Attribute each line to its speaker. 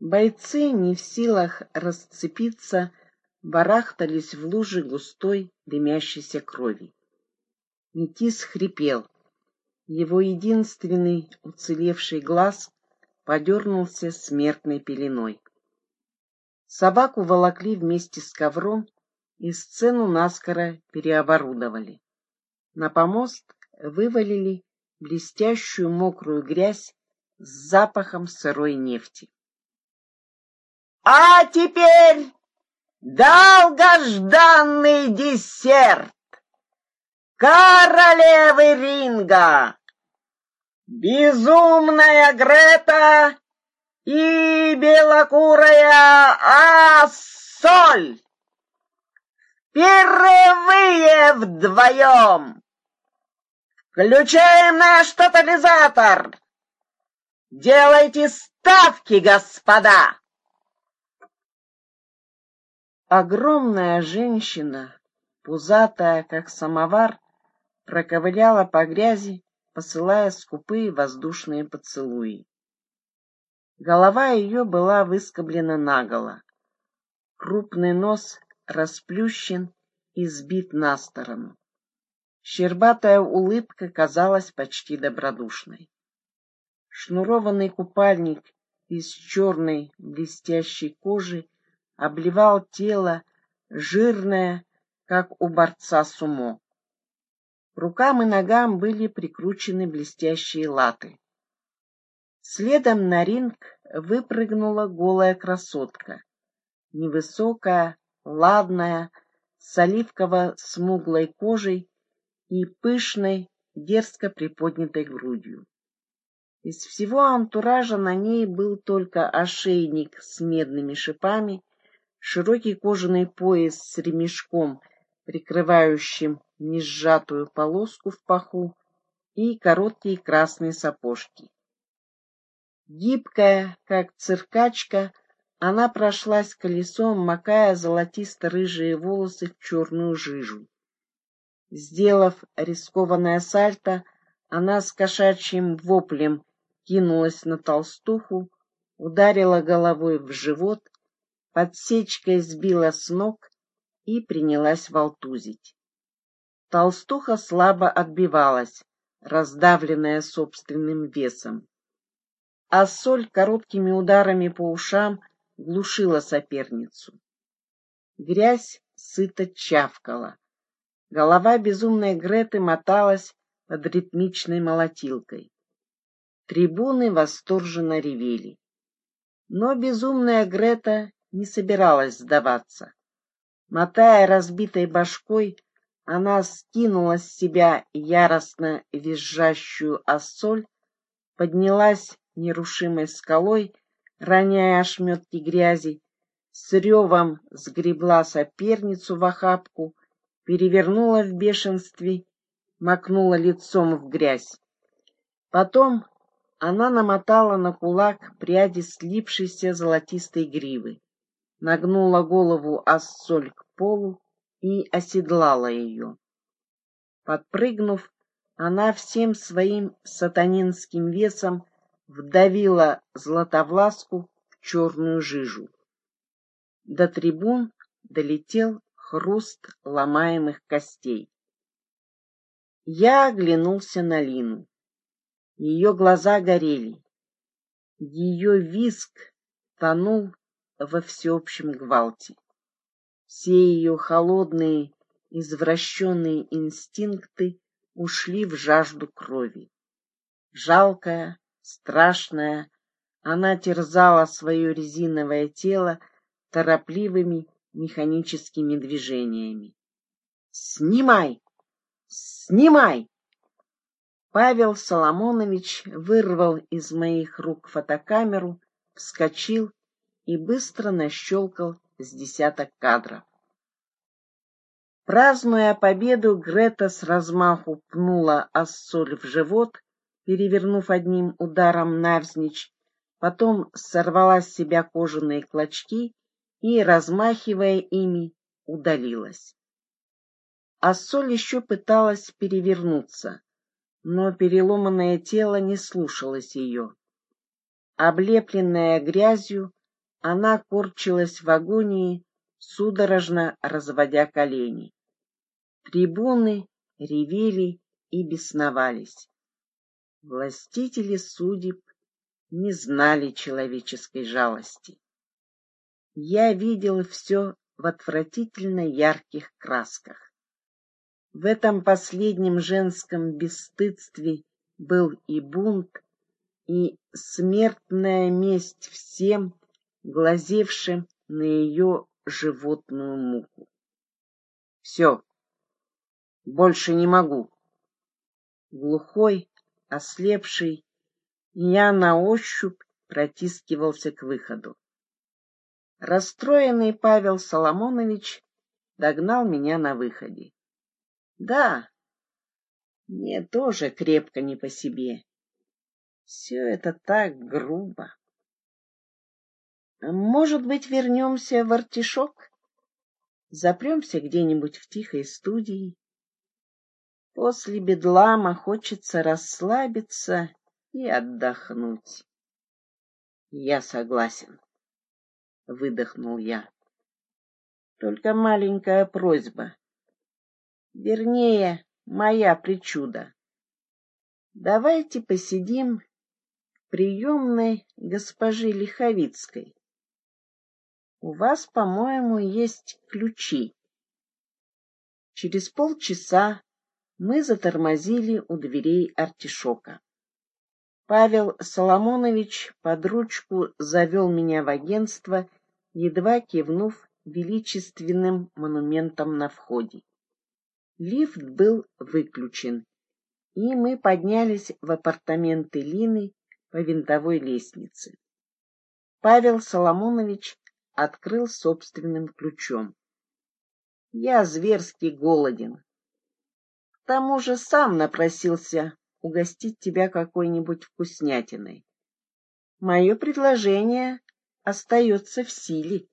Speaker 1: Бойцы, не в силах расцепиться, барахтались в луже густой дымящейся крови. Метис хрипел. Его единственный уцелевший глаз подернулся смертной пеленой. Собаку волокли вместе с ковром и сцену наскоро переоборудовали. На помост вывалили блестящую мокрую грязь с запахом сырой нефти.
Speaker 2: А теперь долгожданный десерт королевы ринга, безумная Грета и белокурая Ассоль. Впервые вдвоем. Включаем наш тотализатор. Делайте ставки, господа.
Speaker 1: Огромная женщина, пузатая, как самовар, проковыляла по грязи, посылая скупые воздушные поцелуи. Голова ее была выскоблена наголо. Крупный нос расплющен и сбит на сторону. Щербатая улыбка казалась почти добродушной. Шнурованный купальник из черной блестящей кожи обливал тело, жирное, как у борца сумо. Рукам и ногам были прикручены блестящие латы. Следом на ринг выпрыгнула голая красотка, невысокая, ладная, с оливково-смуглой кожей и пышной, дерзко приподнятой грудью. Из всего антуража на ней был только ошейник с медными шипами широкий кожаный пояс с ремешком, прикрывающим несжатую полоску в паху, и короткие красные сапожки. Гибкая, как циркачка, она прошлась колесом, макая золотисто-рыжие волосы в черную жижу. Сделав рискованное сальто, она с кошачьим воплем кинулась на толстуху, ударила головой в живот подсечкой сбила с ног и принялась волтузить. Толстуха слабо отбивалась, раздавленная собственным весом. А соль короткими ударами по ушам глушила соперницу. Грязь сыто чавкала. Голова безумной Греты моталась под ритмичной молотилкой. Трибуны восторженно ревели. Но безумная Грета не собиралась сдаваться. Мотая разбитой башкой, она скинула с себя яростно визжащую осоль, поднялась нерушимой скалой, роняя ошметки грязи, с ревом сгребла соперницу в охапку, перевернула в бешенстве, макнула лицом в грязь. Потом она намотала на кулак пряди слипшейся золотистой гривы нагнула голову Ассоль к полу и оседлала ее. Подпрыгнув, она всем своим сатанинским весом вдавила Златовласку в черную жижу. До трибун долетел хруст ломаемых костей. Я оглянулся на Лину. Ее глаза горели. Ее виск тонул во всеобщем гвалте. Все ее холодные, извращенные инстинкты ушли в жажду крови. Жалкая, страшная, она терзала свое резиновое тело торопливыми механическими движениями. «Снимай! Снимай!» Павел Соломонович вырвал из моих рук фотокамеру, вскочил и быстро нащелкал с десяток кадров. Празднуя победу, Грета с размаху пнула Ассоль в живот, перевернув одним ударом навзничь, потом сорвала с себя кожаные клочки и, размахивая ими, удалилась. Ассоль еще пыталась перевернуться, но переломанное тело не слушалось ее. Облепленная грязью, Она корчилась в агонии, судорожно разводя колени. Трибуны ревели и бесновались. Властители судеб не знали человеческой жалости. Я видел все в отвратительно ярких красках. В этом последнем женском бесстыдстве был и бунт, и смертная месть всем, глазевшим на ее животную муку. Все, больше не могу. Глухой, ослепший, я на ощупь протискивался к выходу. Расстроенный Павел Соломонович догнал меня на выходе. Да, мне тоже крепко не по себе. Все это так грубо. Может быть, вернемся в артишок? Запремся где-нибудь в тихой студии? После бедлама хочется расслабиться и отдохнуть. Я согласен выдохнул я. Только маленькая просьба. Вернее, моя причуда. Давайте посидим в приемной госпожи Лиховицкой. У вас, по-моему, есть ключи. Через полчаса мы затормозили у дверей артишока. Павел Соломонович под ручку завел меня в агентство едва кивнув величественным монументом на входе. Лифт был выключен, и мы поднялись в апартаменты Лины по винтовой лестнице. Павел Соломонович открыл собственным ключом. Я зверски голоден. К тому же сам напросился угостить тебя какой-нибудь вкуснятиной. Мое предложение остается в силе.